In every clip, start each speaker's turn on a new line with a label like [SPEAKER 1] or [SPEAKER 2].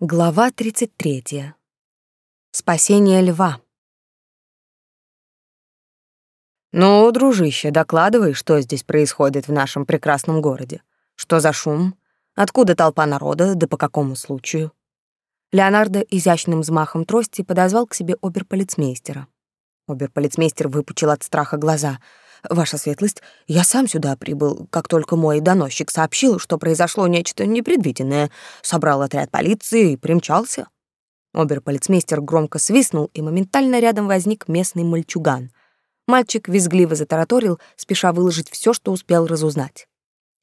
[SPEAKER 1] Глава 33. Спасение льва. Ну, дружище, докладывай, что здесь происходит в нашем прекрасном городе. Что за шум? Откуда толпа народа, да по какому случаю? Леонардо изящным взмахом трости подозвал к себе оберполицмейстера. Оберполицмейстер выпучил от страха глаза — Ваша светлость, я сам сюда прибыл, как только мой доносчик сообщил, что произошло нечто непредвиденное, собрал отряд полиции и примчался. Оберполицмейстер громко свистнул, и моментально рядом возник местный мальчуган. Мальчик визгливо затараторил, спеша выложить все, что успел разузнать.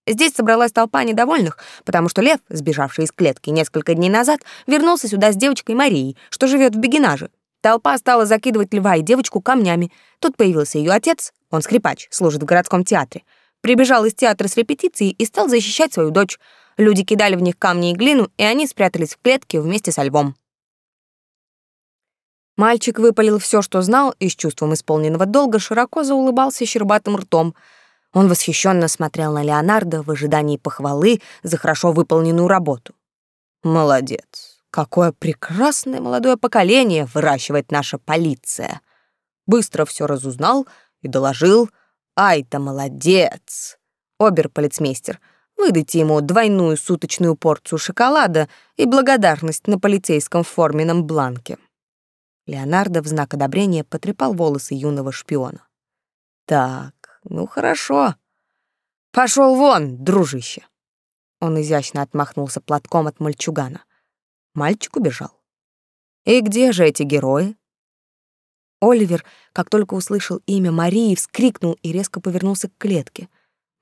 [SPEAKER 1] Здесь собралась толпа недовольных, потому что лев, сбежавший из клетки несколько дней назад, вернулся сюда с девочкой Марией, что живет в Бегинаже. Толпа стала закидывать льва и девочку камнями. Тут появился ее отец, он скрипач, служит в городском театре. Прибежал из театра с репетицией и стал защищать свою дочь. Люди кидали в них камни и глину, и они спрятались в клетке вместе со львом. Мальчик выпалил все, что знал, и с чувством исполненного долга широко заулыбался щербатым ртом. Он восхищенно смотрел на Леонардо в ожидании похвалы за хорошо выполненную работу. «Молодец! Какое прекрасное молодое поколение выращивает наша полиция!» Быстро все разузнал — и доложил «Ай-то молодец!» Оберполицмейстер, выдайте ему двойную суточную порцию шоколада и благодарность на полицейском форменном бланке. Леонардо в знак одобрения потрепал волосы юного шпиона. «Так, ну хорошо. Пошел вон, дружище!» Он изящно отмахнулся платком от мальчугана. Мальчик убежал. «И где же эти герои?» Оливер, как только услышал имя Марии, вскрикнул и резко повернулся к клетке.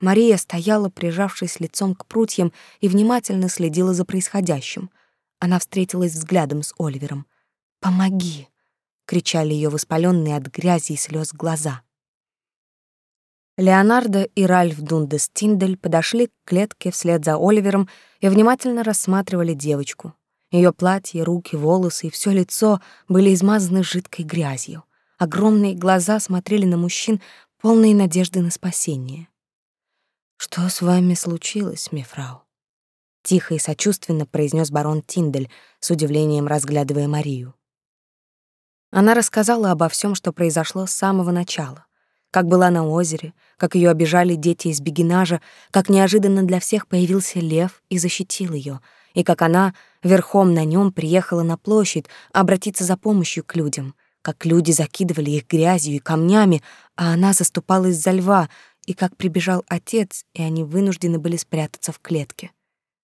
[SPEAKER 1] Мария стояла, прижавшись лицом к прутьям, и внимательно следила за происходящим. Она встретилась взглядом с Оливером. «Помоги!» — кричали ее воспаленные от грязи и слез глаза. Леонардо и Ральф Дундес Тиндель подошли к клетке вслед за Оливером и внимательно рассматривали девочку. Ее платье, руки, волосы и все лицо были измазаны жидкой грязью. Огромные глаза смотрели на мужчин, полные надежды на спасение. «Что с вами случилось, мифрау?» Тихо и сочувственно произнес барон Тиндель, с удивлением разглядывая Марию. Она рассказала обо всем, что произошло с самого начала. Как была на озере, как ее обижали дети из бегинажа, как неожиданно для всех появился лев и защитил ее, и как она верхом на нем приехала на площадь обратиться за помощью к людям, как люди закидывали их грязью и камнями, а она заступалась за льва, и как прибежал отец, и они вынуждены были спрятаться в клетке.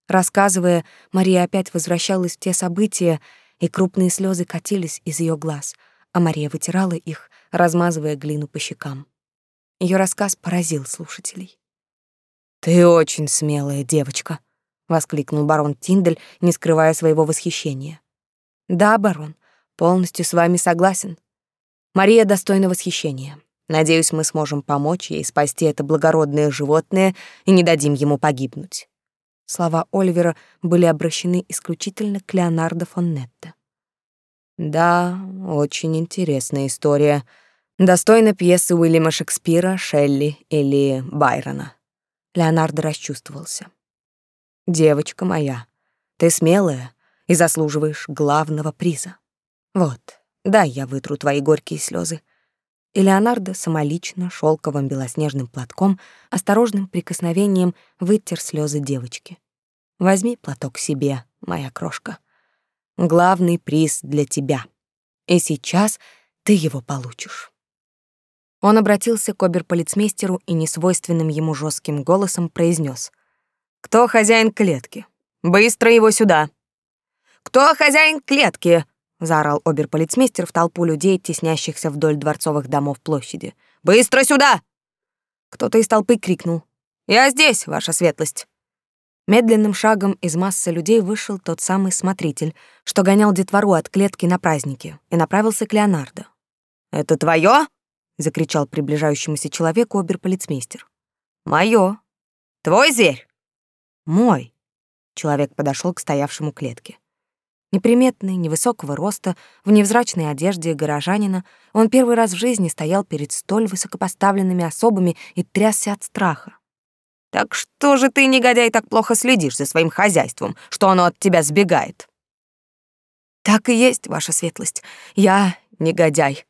[SPEAKER 1] Рассказывая, Мария опять возвращалась в те события, и крупные слезы катились из ее глаз, а Мария вытирала их, размазывая глину по щекам. Ее рассказ поразил слушателей. «Ты очень смелая девочка», — воскликнул барон Тиндель, не скрывая своего восхищения. «Да, барон, Полностью с вами согласен. Мария достойна восхищения. Надеюсь, мы сможем помочь ей спасти это благородное животное и не дадим ему погибнуть. Слова Оливера были обращены исключительно к Леонардо фон Нетто. Да, очень интересная история. Достойна пьесы Уильяма Шекспира, Шелли или Байрона. Леонардо расчувствовался. Девочка моя, ты смелая и заслуживаешь главного приза. Вот, дай я вытру твои горькие слезы. И Леонардо самолично шелковым белоснежным платком осторожным прикосновением вытер слезы девочки. Возьми платок себе, моя крошка. Главный приз для тебя. И сейчас ты его получишь. Он обратился к оберполицмейстеру и несвойственным ему жестким голосом произнес: «Кто хозяин клетки? Быстро его сюда!» «Кто хозяин клетки?» — заорал оберполицмейстер в толпу людей, теснящихся вдоль дворцовых домов площади. «Быстро сюда!» Кто-то из толпы крикнул. «Я здесь, ваша светлость!» Медленным шагом из массы людей вышел тот самый смотритель, что гонял детвору от клетки на праздники, и направился к Леонардо. «Это твое?» — закричал приближающемуся человеку оберполицмейстер. «Моё. Твой зверь?» «Мой». Человек подошел к стоявшему клетке. Неприметный, невысокого роста, в невзрачной одежде горожанина, он первый раз в жизни стоял перед столь высокопоставленными особами и трясся от страха. «Так что же ты, негодяй, так плохо следишь за своим хозяйством, что оно от тебя сбегает?» Так и есть, ваша светлость. Я негодяй.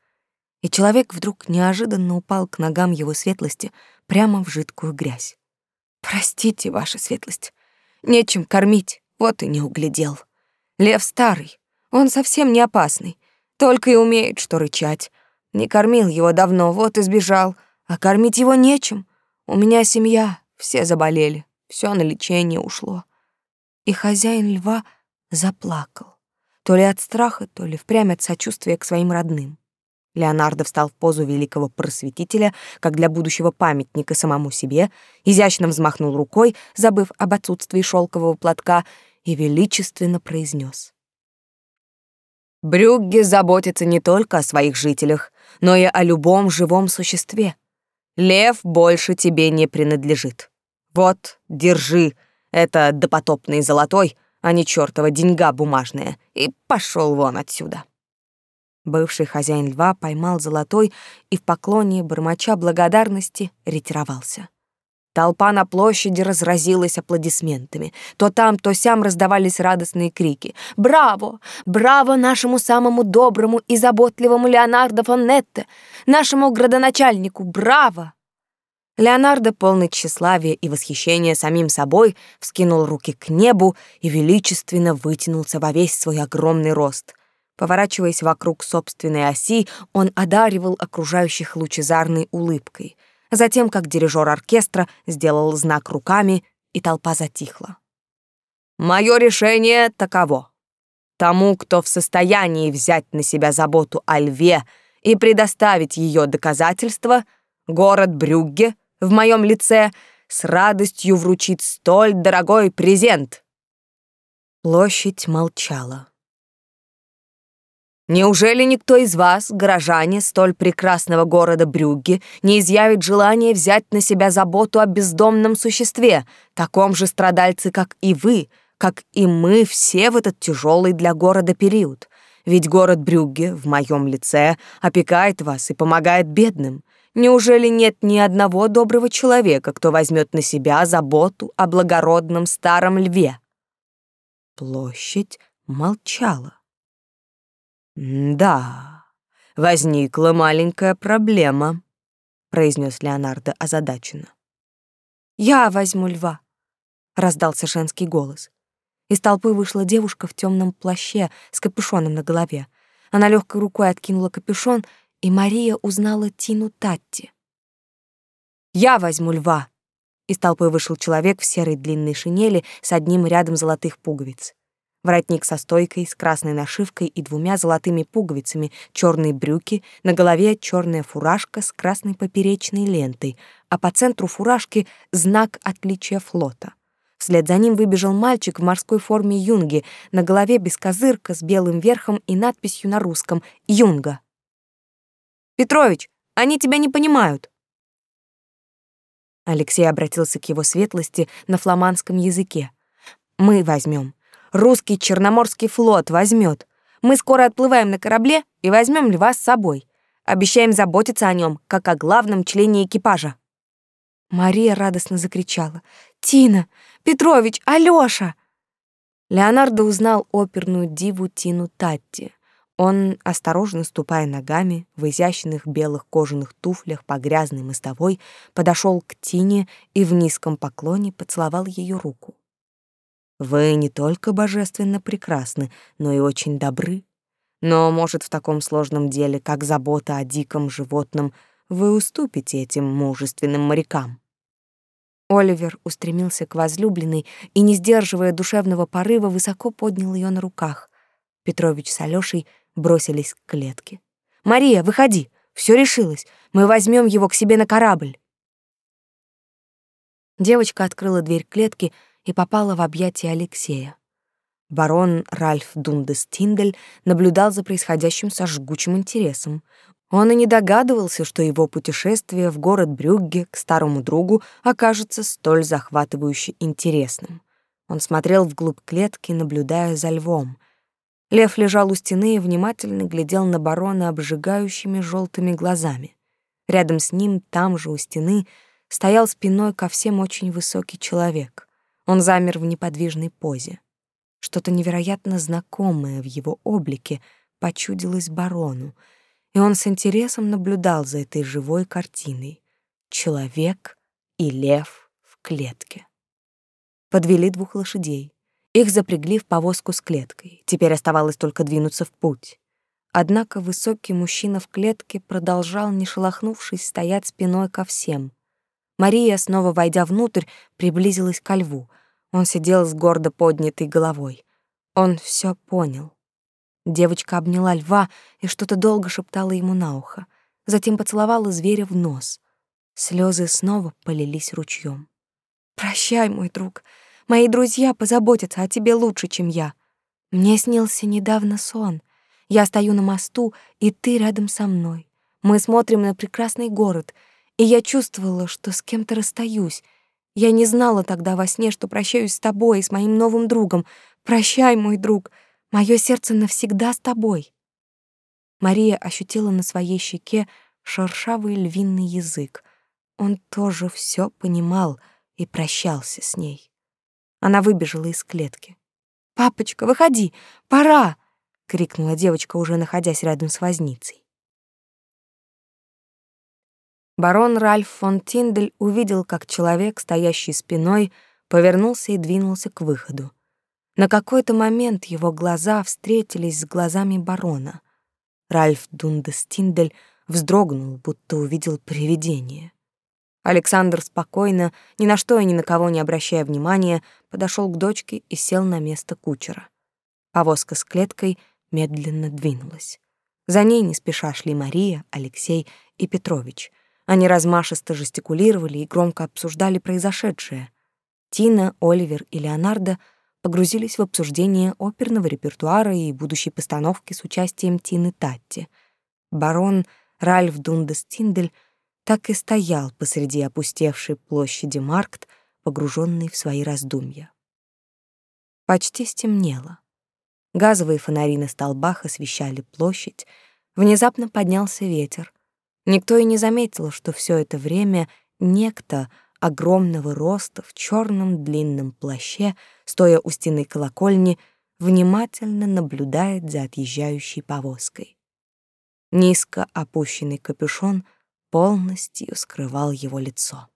[SPEAKER 1] И человек вдруг неожиданно упал к ногам его светлости прямо в жидкую грязь. Простите, ваша светлость. Нечем кормить, вот и не углядел. Лев старый, он совсем не опасный, только и умеет что рычать. Не кормил его давно, вот и сбежал, а кормить его нечем. У меня семья, все заболели, все на лечение ушло. И хозяин льва заплакал, то ли от страха, то ли впрямь от сочувствия к своим родным. Леонардо встал в позу великого просветителя, как для будущего памятника самому себе, изящно взмахнул рукой, забыв об отсутствии шелкового платка, и величественно произнес: Брюгге заботится не только о своих жителях, но и о любом живом существе. Лев больше тебе не принадлежит. Вот, держи, это допотопный золотой, а не чёртова деньга бумажная, и пошел вон отсюда. Бывший хозяин льва поймал золотой и в поклоне бормоча благодарности ретировался. Толпа на площади разразилась аплодисментами. То там, то сям раздавались радостные крики. «Браво! Браво нашему самому доброму и заботливому Леонардо фон Нетте! Нашему градоначальнику! Браво!» Леонардо, полный тщеславия и восхищения самим собой, вскинул руки к небу и величественно вытянулся во весь свой огромный рост. Поворачиваясь вокруг собственной оси, он одаривал окружающих лучезарной улыбкой — Затем, как дирижер оркестра сделал знак руками, и толпа затихла. Мое решение таково. Тому, кто в состоянии взять на себя заботу о льве и предоставить ее доказательства, город Брюгге в моем лице с радостью вручит столь дорогой презент. Площадь молчала. Неужели никто из вас, горожане столь прекрасного города Брюгге, не изъявит желание взять на себя заботу о бездомном существе, таком же страдальце, как и вы, как и мы все в этот тяжелый для города период? Ведь город Брюгге в моем лице опекает вас и помогает бедным. Неужели нет ни одного доброго человека, кто возьмет на себя заботу о благородном старом льве? Площадь молчала. «Да, возникла маленькая проблема», — произнес Леонардо озадаченно. «Я возьму льва», — раздался женский голос. Из толпы вышла девушка в темном плаще с капюшоном на голове. Она легкой рукой откинула капюшон, и Мария узнала Тину Татти. «Я возьму льва!» Из толпы вышел человек в серой длинной шинели с одним рядом золотых пуговиц воротник со стойкой, с красной нашивкой и двумя золотыми пуговицами, черные брюки, на голове черная фуражка с красной поперечной лентой, а по центру фуражки знак отличия флота. Вслед за ним выбежал мальчик в морской форме юнги, на голове без козырка с белым верхом и надписью на русском «Юнга». «Петрович, они тебя не понимают!» Алексей обратился к его светлости на фламандском языке. «Мы возьмем. Русский Черноморский флот возьмет. Мы скоро отплываем на корабле и возьмем льва с собой. Обещаем заботиться о нем, как о главном члене экипажа». Мария радостно закричала. «Тина! Петрович! Алёша!» Леонардо узнал оперную диву Тину Татти. Он, осторожно ступая ногами, в изящных белых кожаных туфлях по грязной мостовой, подошел к Тине и в низком поклоне поцеловал ее руку. Вы не только божественно прекрасны, но и очень добры. Но, может, в таком сложном деле, как забота о диком животном, вы уступите этим мужественным морякам. Оливер устремился к возлюбленной и, не сдерживая душевного порыва, высоко поднял ее на руках. Петрович с Алёшей бросились к клетке. «Мария, выходи! Все решилось. Мы возьмем его к себе на корабль!» Девочка открыла дверь клетки и попала в объятия Алексея. Барон Ральф Дундестиндель наблюдал за происходящим со жгучим интересом. Он и не догадывался, что его путешествие в город Брюгге к старому другу окажется столь захватывающе интересным. Он смотрел вглубь клетки, наблюдая за львом. Лев лежал у стены и внимательно глядел на барона обжигающими желтыми глазами. Рядом с ним, там же у стены, стоял спиной ко всем очень высокий человек. Он замер в неподвижной позе. Что-то невероятно знакомое в его облике почудилось барону, и он с интересом наблюдал за этой живой картиной. Человек и лев в клетке. Подвели двух лошадей. Их запрягли в повозку с клеткой. Теперь оставалось только двинуться в путь. Однако высокий мужчина в клетке продолжал, не шелохнувшись, стоять спиной ко всем. Мария, снова войдя внутрь, приблизилась ко льву. Он сидел с гордо поднятой головой. Он все понял. Девочка обняла льва и что-то долго шептала ему на ухо. Затем поцеловала зверя в нос. Слезы снова полились ручьем. «Прощай, мой друг. Мои друзья позаботятся о тебе лучше, чем я. Мне снился недавно сон. Я стою на мосту, и ты рядом со мной. Мы смотрим на прекрасный город, и я чувствовала, что с кем-то расстаюсь. Я не знала тогда во сне, что прощаюсь с тобой и с моим новым другом. Прощай, мой друг, мое сердце навсегда с тобой. Мария ощутила на своей щеке шершавый львиный язык. Он тоже все понимал и прощался с ней. Она выбежала из клетки. «Папочка, выходи! Пора!» — крикнула девочка, уже находясь рядом с возницей. Барон Ральф фон Тиндель увидел, как человек, стоящий спиной, повернулся и двинулся к выходу. На какой-то момент его глаза встретились с глазами барона. Ральф Дундестиндель вздрогнул, будто увидел привидение. Александр спокойно, ни на что и ни на кого не обращая внимания, подошел к дочке и сел на место кучера. Повозка с клеткой медленно двинулась. За ней не спеша шли Мария, Алексей и Петрович. Они размашисто жестикулировали и громко обсуждали произошедшее. Тина, Оливер и Леонардо погрузились в обсуждение оперного репертуара и будущей постановки с участием Тины Татти. Барон Ральф Дундестиндель так и стоял посреди опустевшей площади Маркт, погруженный в свои раздумья. Почти стемнело. Газовые фонари на столбах освещали площадь. Внезапно поднялся ветер. Никто и не заметил, что все это время некто огромного роста в черном длинном плаще, стоя у стены колокольни, внимательно наблюдает за отъезжающей повозкой. Низко опущенный капюшон полностью скрывал его лицо.